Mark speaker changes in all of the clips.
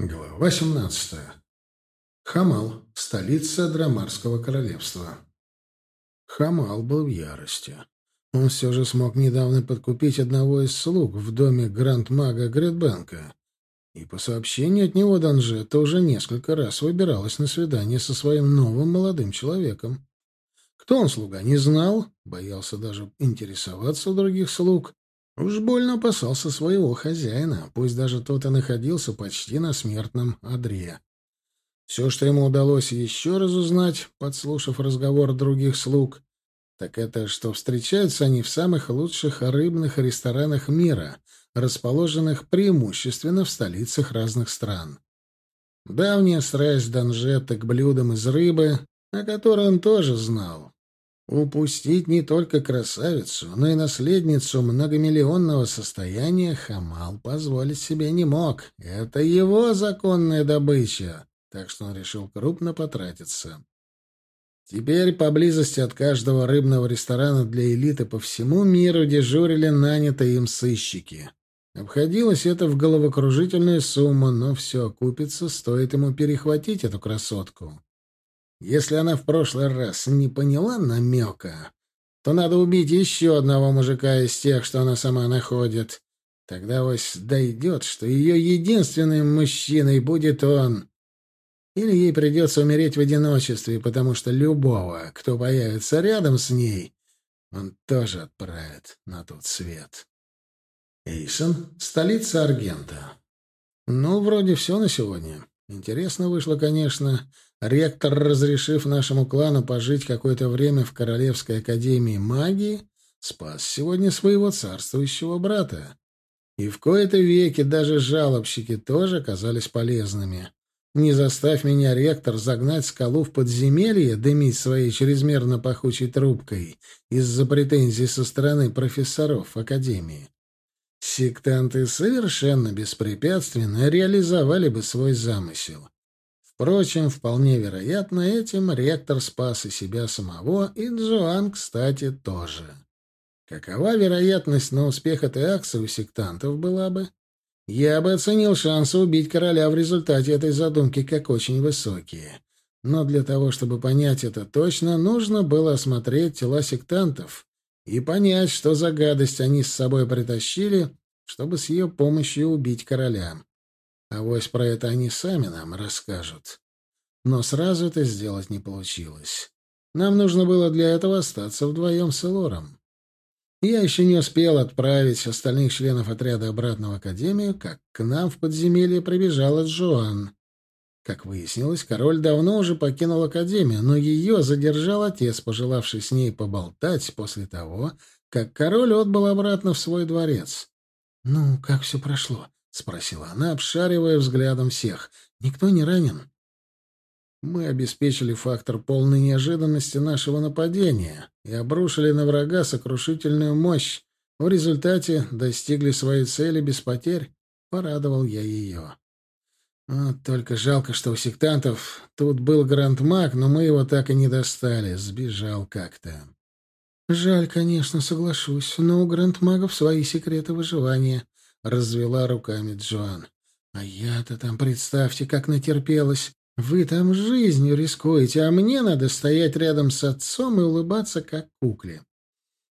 Speaker 1: Глава 17. Хамал, столица Драмарского королевства. Хамал был в ярости. Он все же смог недавно подкупить одного из слуг в доме гранд-мага Гредбенка. И по сообщению от него Данжета уже несколько раз выбиралась на свидание со своим новым молодым человеком. Кто он, слуга, не знал, боялся даже интересоваться у других слуг, Уж больно опасался своего хозяина, пусть даже тот и находился почти на смертном одре. Все, что ему удалось еще раз узнать, подслушав разговор других слуг, так это, что встречаются они в самых лучших рыбных ресторанах мира, расположенных преимущественно в столицах разных стран. Давняя страсть Данжета к блюдам из рыбы, о которой он тоже знал, Упустить не только красавицу, но и наследницу многомиллионного состояния Хамал позволить себе не мог. Это его законная добыча, так что он решил крупно потратиться. Теперь поблизости от каждого рыбного ресторана для элиты по всему миру дежурили нанятые им сыщики. Обходилось это в головокружительную сумму, но все окупится, стоит ему перехватить эту красотку. Если она в прошлый раз не поняла намека, то надо убить еще одного мужика из тех, что она сама находит. Тогда вось дойдет, что ее единственным мужчиной будет он. Или ей придется умереть в одиночестве, потому что любого, кто появится рядом с ней, он тоже отправит на тот свет. Эйсон — столица Аргента. Ну, вроде все на сегодня. Интересно вышло, конечно. Ректор, разрешив нашему клану пожить какое-то время в Королевской академии магии, спас сегодня своего царствующего брата. И в кои-то веки даже жалобщики тоже оказались полезными. Не заставь меня, ректор, загнать скалу в подземелье, дымить своей чрезмерно пахучей трубкой из-за претензий со стороны профессоров Академии. Сектанты совершенно беспрепятственно реализовали бы свой замысел. Впрочем, вполне вероятно, этим ректор спас и себя самого, и Джоан, кстати, тоже. Какова вероятность на успех этой акции у сектантов была бы? Я бы оценил шансы убить короля в результате этой задумки как очень высокие. Но для того, чтобы понять это точно, нужно было осмотреть тела сектантов и понять, что за гадость они с собой притащили, чтобы с ее помощью убить короля. А вось про это они сами нам расскажут. Но сразу это сделать не получилось. Нам нужно было для этого остаться вдвоем с Элором. Я еще не успел отправить остальных членов отряда обратно в Академию, как к нам в подземелье прибежала Джоан. Как выяснилось, король давно уже покинул Академию, но ее задержал отец, пожелавший с ней поболтать после того, как король отбыл обратно в свой дворец. «Ну, как все прошло?» — спросила она, обшаривая взглядом всех. «Никто не ранен?» Мы обеспечили фактор полной неожиданности нашего нападения и обрушили на врага сокрушительную мощь. В результате достигли своей цели без потерь. Порадовал я ее. Только жалко, что у сектантов тут был грандмаг, но мы его так и не достали. Сбежал как-то. Жаль, конечно, соглашусь, но у грандмагов свои секреты выживания. — развела руками Джоан. «А я-то там, представьте, как натерпелась. Вы там жизнью рискуете, а мне надо стоять рядом с отцом и улыбаться, как кукле.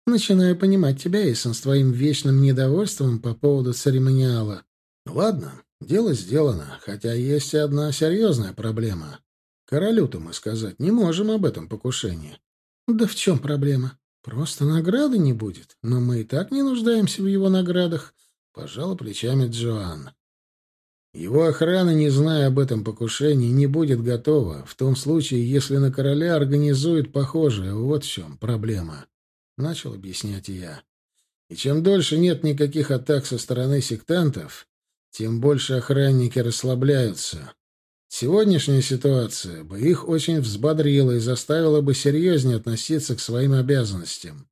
Speaker 1: Начинаю понимать тебя, Эйсон, с твоим вечным недовольством по поводу церемониала. Ладно, дело сделано, хотя есть одна серьезная проблема. Королю-то мы сказать не можем об этом покушении. Да в чем проблема? Просто награды не будет, но мы и так не нуждаемся в его наградах. Пожала плечами Джоан. Его охрана, не зная об этом покушении, не будет готова, в том случае, если на короля организуют похожее. Вот в чем проблема. Начал объяснять я. И чем дольше нет никаких атак со стороны сектантов, тем больше охранники расслабляются. Сегодняшняя ситуация бы их очень взбодрила и заставила бы серьезнее относиться к своим обязанностям.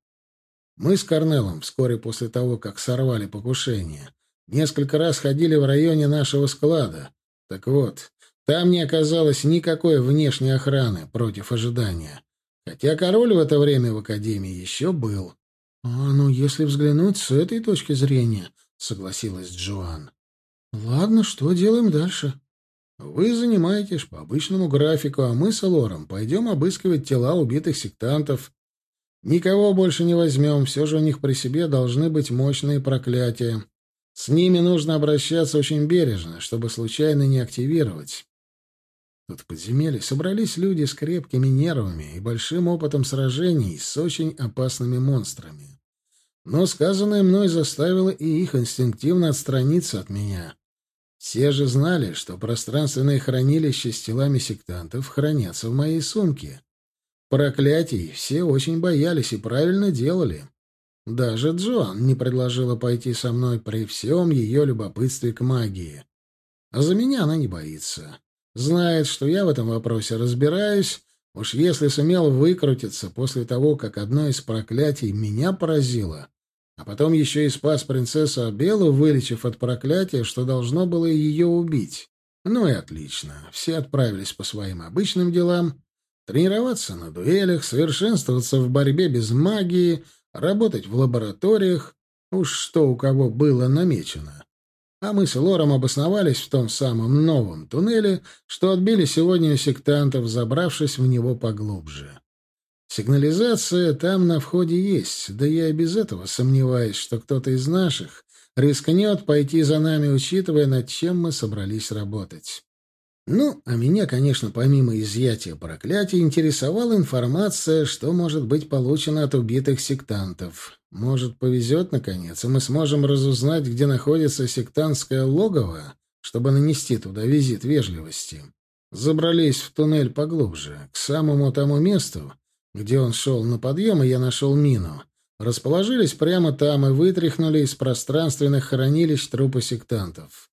Speaker 1: Мы с Корнелом вскоре после того, как сорвали покушение, несколько раз ходили в районе нашего склада. Так вот, там не оказалось никакой внешней охраны против ожидания. Хотя король в это время в Академии еще был. — А, ну, если взглянуть с этой точки зрения, — согласилась Джоан. — Ладно, что делаем дальше? Вы занимаетесь по обычному графику, а мы с Лором пойдем обыскивать тела убитых сектантов. Никого больше не возьмем, все же у них при себе должны быть мощные проклятия. С ними нужно обращаться очень бережно, чтобы случайно не активировать. Тут в подземелье собрались люди с крепкими нервами и большим опытом сражений с очень опасными монстрами. Но сказанное мной заставило и их инстинктивно отстраниться от меня. Все же знали, что пространственные хранилища с телами сектантов хранятся в моей сумке. Проклятий все очень боялись и правильно делали. Даже Джоан не предложила пойти со мной при всем ее любопытстве к магии. А за меня она не боится. Знает, что я в этом вопросе разбираюсь. Уж если сумел выкрутиться после того, как одно из проклятий меня поразило, а потом еще и спас принцессу Абелу, вылечив от проклятия, что должно было ее убить. Ну и отлично. Все отправились по своим обычным делам. Тренироваться на дуэлях, совершенствоваться в борьбе без магии, работать в лабораториях. Уж что у кого было намечено. А мы с Лором обосновались в том самом новом туннеле, что отбили сегодня у сектантов, забравшись в него поглубже. Сигнализация там на входе есть, да я и без этого сомневаюсь, что кто-то из наших рискнет пойти за нами, учитывая, над чем мы собрались работать. Ну, а меня, конечно, помимо изъятия проклятия, интересовала информация, что может быть получено от убитых сектантов. Может, повезет, наконец, и мы сможем разузнать, где находится сектантское логово, чтобы нанести туда визит вежливости. Забрались в туннель поглубже, к самому тому месту, где он шел на подъем, и я нашел мину. Расположились прямо там и вытряхнули из пространственных хранилищ трупы сектантов.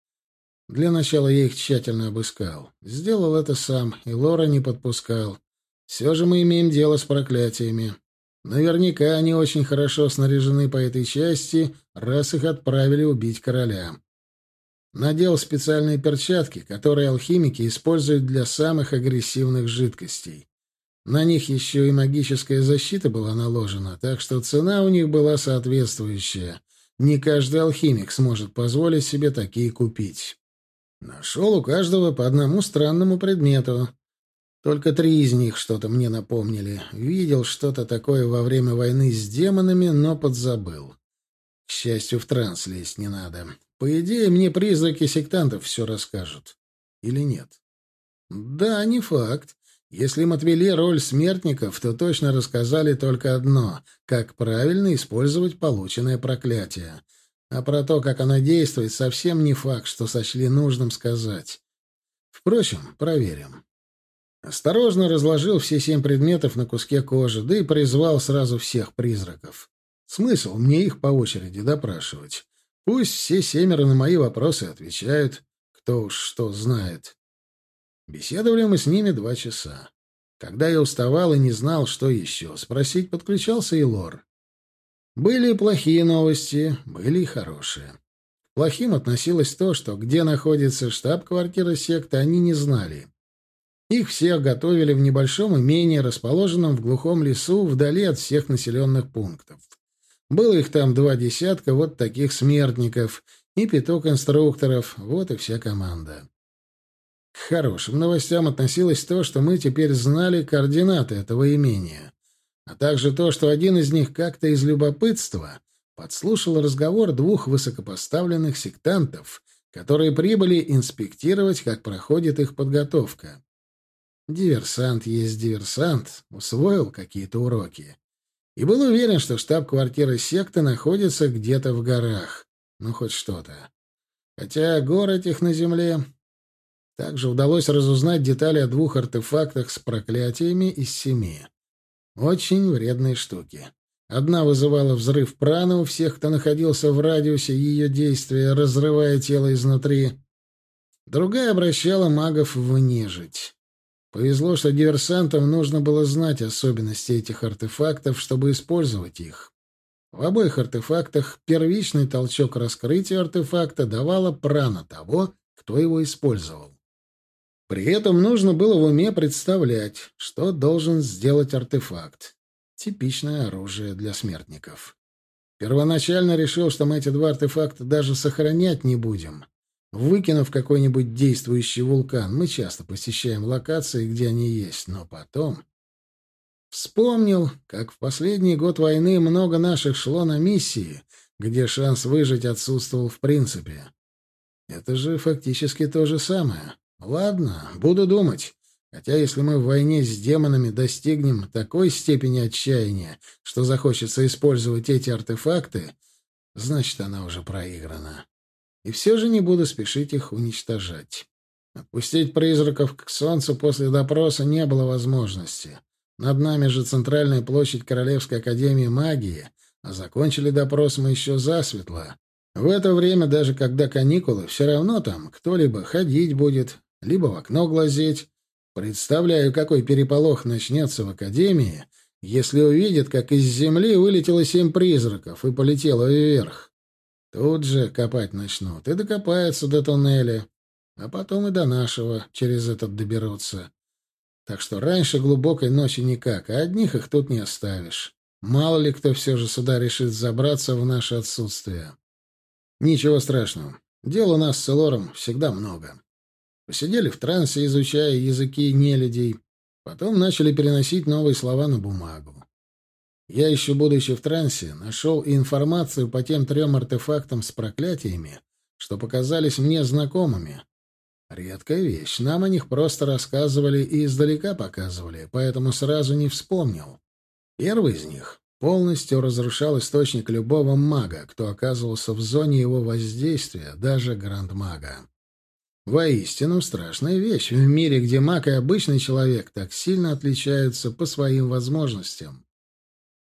Speaker 1: Для начала я их тщательно обыскал. Сделал это сам, и Лора не подпускал. Все же мы имеем дело с проклятиями. Наверняка они очень хорошо снаряжены по этой части, раз их отправили убить короля. Надел специальные перчатки, которые алхимики используют для самых агрессивных жидкостей. На них еще и магическая защита была наложена, так что цена у них была соответствующая. Не каждый алхимик сможет позволить себе такие купить. Нашел у каждого по одному странному предмету. Только три из них что-то мне напомнили. Видел что-то такое во время войны с демонами, но подзабыл. К счастью, в транс лезть не надо. По идее, мне призраки сектантов все расскажут. Или нет? Да, не факт. Если им отвели роль смертников, то точно рассказали только одно — как правильно использовать полученное проклятие. А про то, как оно действует, совсем не факт, что сочли нужным сказать. Впрочем, проверим. Осторожно разложил все семь предметов на куске кожи, да и призвал сразу всех призраков. Смысл мне их по очереди допрашивать. Пусть все семеро на мои вопросы отвечают, кто уж что знает. Беседовали мы с ними два часа. Когда я уставал и не знал, что еще спросить, подключался и Лор. Были и плохие новости, были и хорошие. К плохим относилось то, что где находится штаб-квартира секты, они не знали. Их всех готовили в небольшом имении, расположенном в глухом лесу, вдали от всех населенных пунктов. Было их там два десятка вот таких смертников и пяток инструкторов, вот и вся команда. К хорошим новостям относилось то, что мы теперь знали координаты этого имения, а также то, что один из них как-то из любопытства подслушал разговор двух высокопоставленных сектантов, которые прибыли инспектировать, как проходит их подготовка. Диверсант есть диверсант, усвоил какие-то уроки. И был уверен, что штаб-квартира секты находится где-то в горах. Ну, хоть что-то. Хотя гор этих на земле также удалось разузнать детали о двух артефактах с проклятиями из семи. Очень вредные штуки. Одна вызывала взрыв праны у всех, кто находился в радиусе ее действия, разрывая тело изнутри. Другая обращала магов в нежить. Повезло, что диверсантам нужно было знать особенности этих артефактов, чтобы использовать их. В обоих артефактах первичный толчок раскрытия артефакта давала прана того, кто его использовал. При этом нужно было в уме представлять, что должен сделать артефакт. Типичное оружие для смертников. Первоначально решил, что мы эти два артефакта даже сохранять не будем. выкинув какой-нибудь действующий вулкан. Мы часто посещаем локации, где они есть, но потом... Вспомнил, как в последний год войны много наших шло на миссии, где шанс выжить отсутствовал в принципе. Это же фактически то же самое. Ладно, буду думать. Хотя если мы в войне с демонами достигнем такой степени отчаяния, что захочется использовать эти артефакты, значит, она уже проиграна. И все же не буду спешить их уничтожать. Отпустить призраков к солнцу после допроса не было возможности. Над нами же центральная площадь Королевской Академии Магии, а закончили допрос мы еще засветло. В это время, даже когда каникулы, все равно там кто-либо ходить будет, либо в окно глазеть. Представляю, какой переполох начнется в Академии, если увидят, как из земли вылетело семь призраков и полетело вверх. Тут же копать начнут и докопаются до туннеля, а потом и до нашего через этот доберутся. Так что раньше глубокой ночи никак, а одних их тут не оставишь. Мало ли кто все же сюда решит забраться в наше отсутствие. Ничего страшного. Дел у нас с Элором всегда много. Посидели в трансе, изучая языки нелюдей. Потом начали переносить новые слова на бумагу. Я еще, будучи в трансе, нашел информацию по тем трем артефактам с проклятиями, что показались мне знакомыми, Редкая вещь. Нам о них просто рассказывали и издалека показывали, поэтому сразу не вспомнил. Первый из них полностью разрушал источник любого мага, кто оказывался в зоне его воздействия, даже грандмага. Воистину страшная вещь в мире, где маг и обычный человек так сильно отличаются по своим возможностям.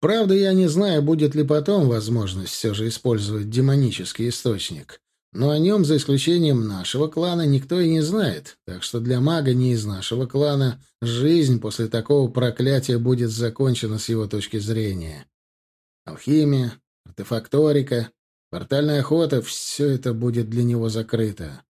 Speaker 1: Правда, я не знаю, будет ли потом возможность все же использовать демонический источник. Но о нем, за исключением нашего клана, никто и не знает, так что для мага не из нашего клана жизнь после такого проклятия будет закончена с его точки зрения. Алхимия, артефакторика, портальная охота — все это будет для него закрыто.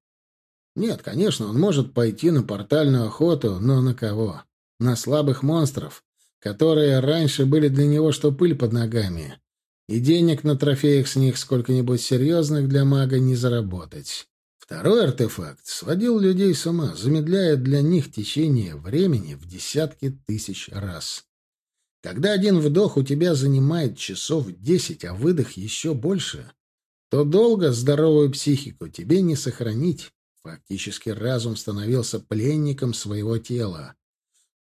Speaker 1: Нет, конечно, он может пойти на портальную охоту, но на кого? На слабых монстров, которые раньше были для него что пыль под ногами и денег на трофеях с них сколько-нибудь серьезных для мага не заработать. Второй артефакт сводил людей с ума, замедляя для них течение времени в десятки тысяч раз. Когда один вдох у тебя занимает часов десять, а выдох еще больше, то долго здоровую психику тебе не сохранить. Фактически разум становился пленником своего тела.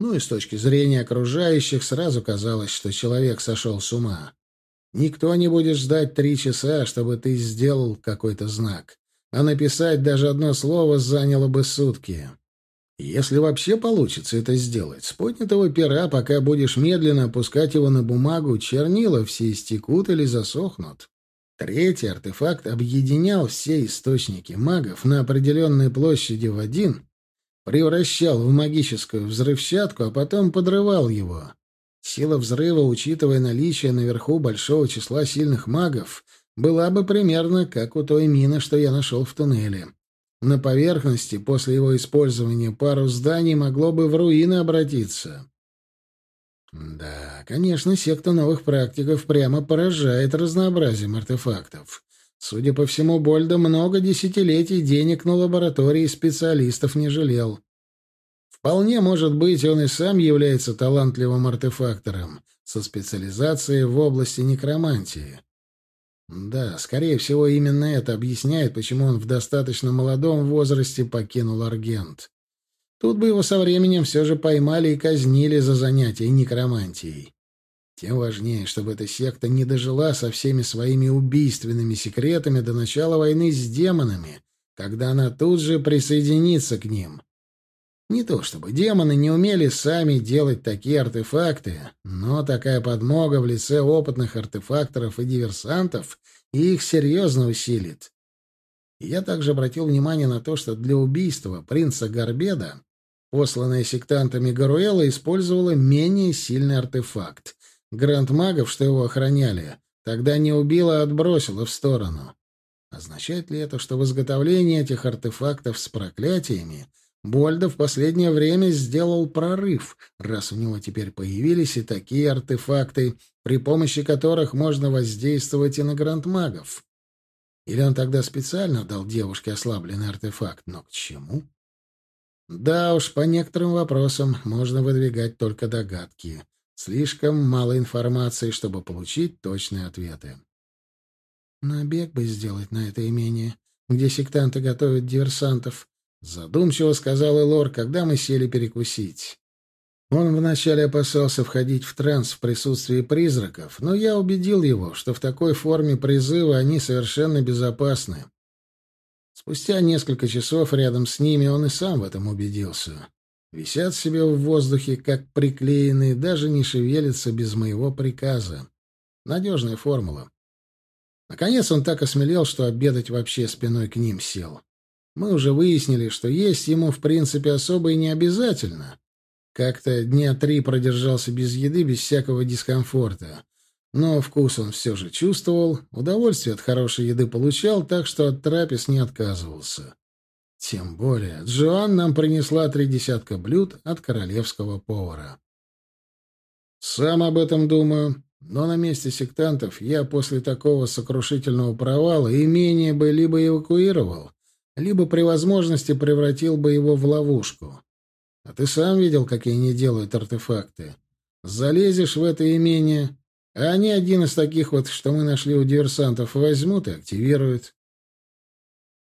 Speaker 1: Ну и с точки зрения окружающих сразу казалось, что человек сошел с ума. Никто не будет ждать три часа, чтобы ты сделал какой-то знак. А написать даже одно слово заняло бы сутки. Если вообще получится это сделать, с поднятого пера, пока будешь медленно опускать его на бумагу, чернила все истекут или засохнут. Третий артефакт объединял все источники магов на определенной площади в один, превращал в магическую взрывчатку, а потом подрывал его. Сила взрыва, учитывая наличие наверху большого числа сильных магов, была бы примерно как у той мины, что я нашел в туннеле. На поверхности после его использования пару зданий могло бы в руины обратиться. Да, конечно, секта новых практиков прямо поражает разнообразием артефактов. Судя по всему, Больда много десятилетий денег на лаборатории специалистов не жалел. Вполне может быть, он и сам является талантливым артефактором со специализацией в области некромантии. Да, скорее всего, именно это объясняет, почему он в достаточно молодом возрасте покинул Аргент. Тут бы его со временем все же поймали и казнили за занятия некромантией. Тем важнее, чтобы эта секта не дожила со всеми своими убийственными секретами до начала войны с демонами, когда она тут же присоединится к ним. Не то чтобы демоны не умели сами делать такие артефакты, но такая подмога в лице опытных артефакторов и диверсантов их серьезно усилит. я также обратил внимание на то, что для убийства принца Горбеда посланная сектантами Гаруэла использовала менее сильный артефакт. Гранд-магов, что его охраняли, тогда не убила, а отбросила в сторону. Означает ли это, что в изготовлении этих артефактов с проклятиями — Больда в последнее время сделал прорыв, раз у него теперь появились и такие артефакты, при помощи которых можно воздействовать и на грандмагов. Или он тогда специально дал девушке ослабленный артефакт? Но к чему? Да уж, по некоторым вопросам можно выдвигать только догадки. Слишком мало информации, чтобы получить точные ответы. Набег бы сделать на это имение, где сектанты готовят диверсантов, задумчиво сказал Элор, когда мы сели перекусить. Он вначале опасался входить в транс в присутствии призраков, но я убедил его, что в такой форме призыва они совершенно безопасны. Спустя несколько часов рядом с ними он и сам в этом убедился. Висят себе в воздухе, как приклеенные, даже не шевелятся без моего приказа. Надежная формула. Наконец он так осмелел, что обедать вообще спиной к ним сел. Мы уже выяснили, что есть ему, в принципе, особо и не обязательно. Как-то дня три продержался без еды, без всякого дискомфорта. Но вкус он все же чувствовал, удовольствие от хорошей еды получал, так что от трапез не отказывался. Тем более, Джоан нам принесла три десятка блюд от королевского повара. Сам об этом думаю, но на месте сектантов я после такого сокрушительного провала имение бы либо эвакуировал, либо при возможности превратил бы его в ловушку. А ты сам видел, какие они делают артефакты. Залезешь в это имение, а они один из таких вот, что мы нашли у диверсантов, возьмут и активируют.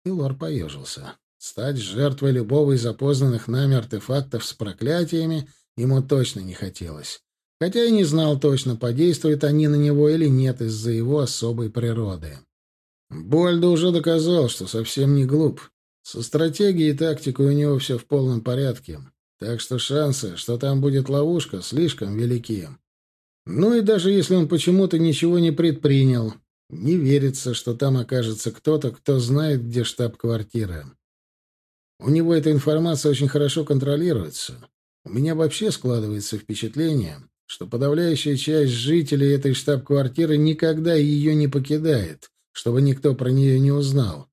Speaker 1: Илор поежился. Стать жертвой любого из опознанных нами артефактов с проклятиями ему точно не хотелось. Хотя и не знал точно, подействуют они на него или нет из-за его особой природы. Больда уже доказал, что совсем не глуп. Со стратегией и тактикой у него все в полном порядке. Так что шансы, что там будет ловушка, слишком велики. Ну и даже если он почему-то ничего не предпринял, не верится, что там окажется кто-то, кто знает, где штаб-квартира. У него эта информация очень хорошо контролируется. У меня вообще складывается впечатление, что подавляющая часть жителей этой штаб-квартиры никогда ее не покидает, чтобы никто про нее не узнал.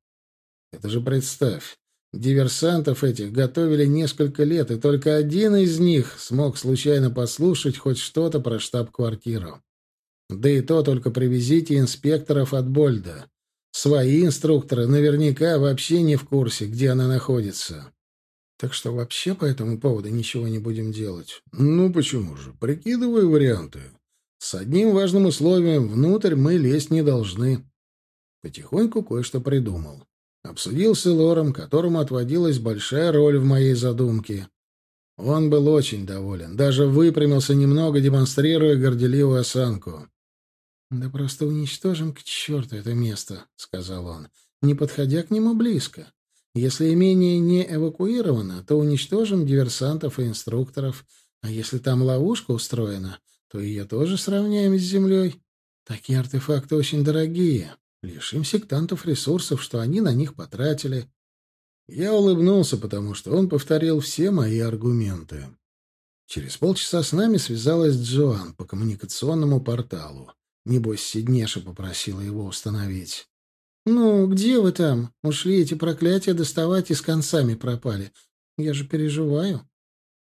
Speaker 1: Это же представь, диверсантов этих готовили несколько лет, и только один из них смог случайно послушать хоть что-то про штаб-квартиру. Да и то только привезите инспекторов от Больда. Свои инструкторы наверняка вообще не в курсе, где она находится. Так что вообще по этому поводу ничего не будем делать. Ну почему же? Прикидываю варианты. С одним важным условием внутрь мы лезть не должны. Потихоньку кое-что придумал. Обсудил с Элором, которому отводилась большая роль в моей задумке. Он был очень доволен, даже выпрямился немного, демонстрируя горделивую осанку. «Да просто уничтожим к черту это место», — сказал он, не подходя к нему близко. «Если имение не эвакуировано, то уничтожим диверсантов и инструкторов, а если там ловушка устроена, то ее тоже сравняем с землей. Такие артефакты очень дорогие. Лишим сектантов ресурсов, что они на них потратили». Я улыбнулся, потому что он повторил все мои аргументы. Через полчаса с нами связалась Джоан по коммуникационному порталу. Небось, Сиднеша попросила его установить. «Ну, где вы там? Ушли эти проклятия доставать и с концами пропали. Я же переживаю».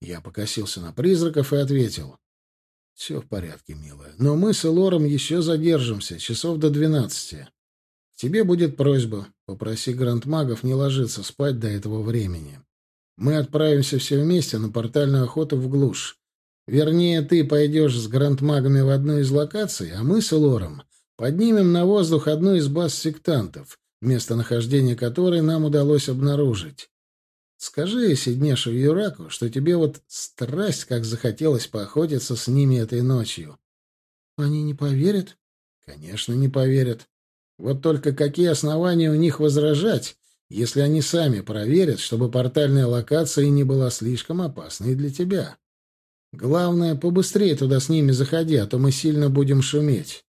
Speaker 1: Я покосился на призраков и ответил. «Все в порядке, милая. Но мы с Элором еще задержимся, часов до двенадцати. Тебе будет просьба. Попроси грандмагов не ложиться спать до этого времени. Мы отправимся все вместе на портальную охоту в глушь. Вернее, ты пойдешь с грандмагами в одну из локаций, а мы с Лором поднимем на воздух одну из баз сектантов, местонахождение которой нам удалось обнаружить. Скажи Сиднешу Юраку, что тебе вот страсть как захотелось поохотиться с ними этой ночью. Они не поверят? Конечно, не поверят. Вот только какие основания у них возражать, если они сами проверят, чтобы портальная локация не была слишком опасной для тебя? Главное, побыстрее туда с ними заходи, а то мы сильно будем шуметь.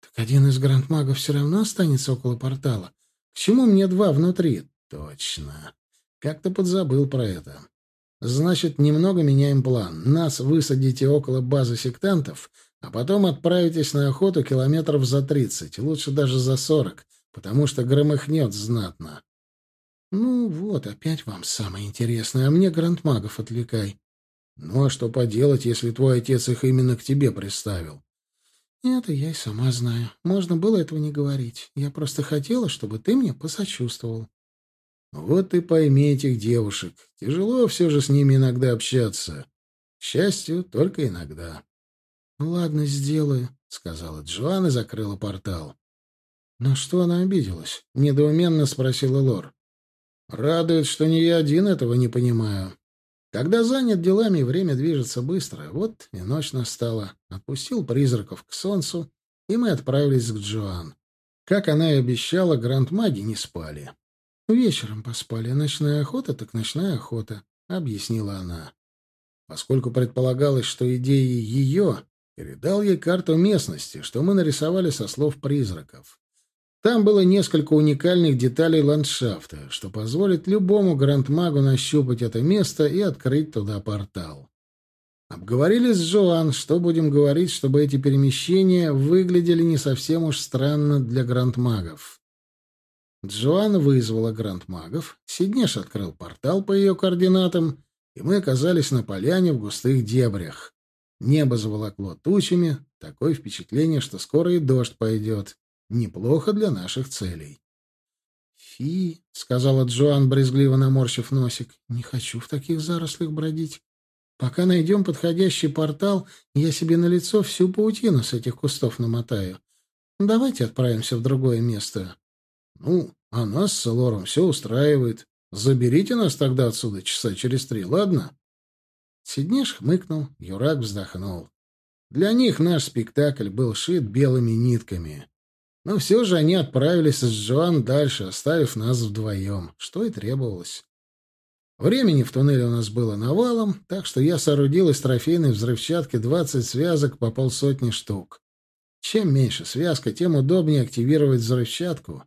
Speaker 1: Так один из грандмагов все равно останется около портала. К чему мне два внутри? Точно. Как-то подзабыл про это. Значит, немного меняем план. Нас высадите около базы сектантов, а потом отправитесь на охоту километров за тридцать, лучше даже за сорок, потому что громыхнет знатно. Ну вот, опять вам самое интересное, а мне грандмагов отвлекай. Ну а что поделать, если твой отец их именно к тебе приставил? Это я и сама знаю. Можно было этого не говорить. Я просто хотела, чтобы ты мне посочувствовал. Вот ты пойми этих девушек. Тяжело все же с ними иногда общаться. К счастью, только иногда. «Ну ладно, сделаю», — сказала Джоан и закрыла портал. «На что она обиделась?» — недоуменно спросила Лор. «Радует, что не я один этого не понимаю. Когда занят делами, время движется быстро. Вот и ночь настала. Отпустил призраков к солнцу, и мы отправились к Джоан. Как она и обещала, гранд-маги не спали. «Вечером поспали. Ночная охота, так ночная охота», — объяснила она. Поскольку предполагалось, что идеи ее, передал ей карту местности, что мы нарисовали со слов призраков. Там было несколько уникальных деталей ландшафта, что позволит любому грандмагу нащупать это место и открыть туда портал. Обговорили с Джоан, что будем говорить, чтобы эти перемещения выглядели не совсем уж странно для грандмагов. Джоан вызвала грандмагов, Сиднеш открыл портал по ее координатам, и мы оказались на поляне в густых дебрях. Небо заволокло тучами, такое впечатление, что скоро и дождь пойдет. Неплохо для наших целей. «Фи», — сказала Джоан, брезгливо наморщив носик, — «не хочу в таких зарослях бродить. Пока найдем подходящий портал, я себе на лицо всю паутину с этих кустов намотаю. Давайте отправимся в другое место». «Ну, а нас с Лором все устраивает. Заберите нас тогда отсюда часа через три, ладно?» Сиднеш хмыкнул, Юрак вздохнул. Для них наш спектакль был шит белыми нитками. Но все же они отправились с Джоан дальше, оставив нас вдвоем, что и требовалось. Времени в туннеле у нас было навалом, так что я соорудил из трофейной взрывчатки 20 связок по полсотни штук. Чем меньше связка, тем удобнее активировать взрывчатку.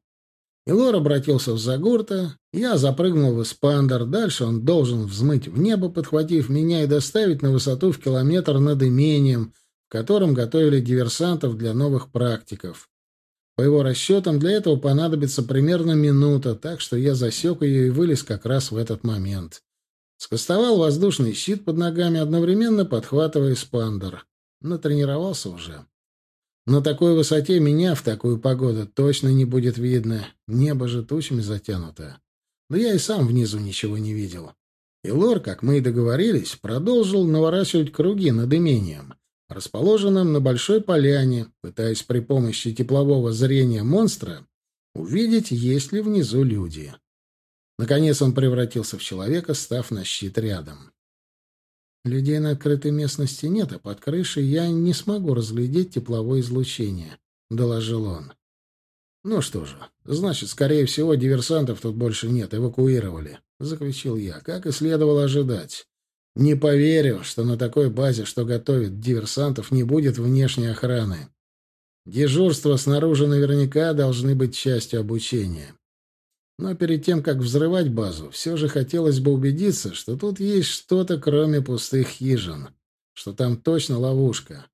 Speaker 1: Илор обратился в Загурта, я запрыгнул в эспандер, дальше он должен взмыть в небо, подхватив меня и доставить на высоту в километр над имением, в котором готовили диверсантов для новых практиков. По его расчетам, для этого понадобится примерно минута, так что я засек ее и вылез как раз в этот момент. Скостовал воздушный щит под ногами, одновременно подхватывая спандер. Натренировался уже. На такой высоте меня в такую погоду точно не будет видно. Небо же тучами затянуто. Да я и сам внизу ничего не видел. И Лор, как мы и договорились, продолжил наворачивать круги над имением расположенном на большой поляне, пытаясь при помощи теплового зрения монстра увидеть, есть ли внизу люди. Наконец он превратился в человека, став на щит рядом. Людей на открытой местности нет, а под крышей я не смогу разглядеть тепловое излучение, — доложил он. Ну что же, значит, скорее всего, диверсантов тут больше нет, эвакуировали, — заключил я, как и следовало ожидать. Не поверю, что на такой базе, что готовит диверсантов, не будет внешней охраны. Дежурства снаружи наверняка должны быть частью обучения. Но перед тем, как взрывать базу, все же хотелось бы убедиться, что тут есть что-то, кроме пустых хижин, что там точно ловушка.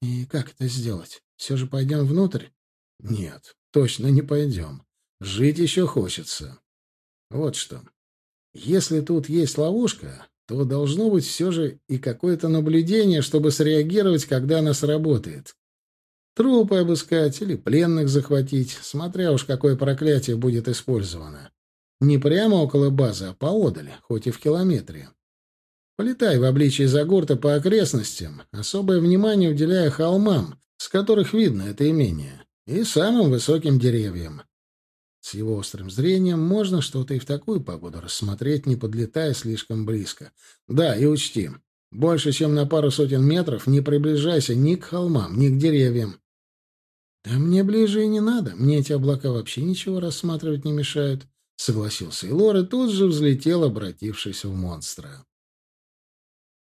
Speaker 1: И как это сделать? Все же пойдем внутрь? Нет, точно не пойдем. Жить еще хочется. Вот что. Если тут есть ловушка, то должно быть все же и какое-то наблюдение, чтобы среагировать, когда она сработает. Трупы обыскать или пленных захватить, смотря уж какое проклятие будет использовано. Не прямо около базы, а поодаль, хоть и в километре. Полетай в обличии Загурта по окрестностям, особое внимание уделяя холмам, с которых видно это имение, и самым высоким деревьям. С его острым зрением можно что-то и в такую погоду рассмотреть, не подлетая слишком близко. Да, и учти, больше чем на пару сотен метров не приближайся ни к холмам, ни к деревьям. Да мне ближе и не надо, мне эти облака вообще ничего рассматривать не мешают, согласился Илор и тут же взлетел, обратившись в монстра.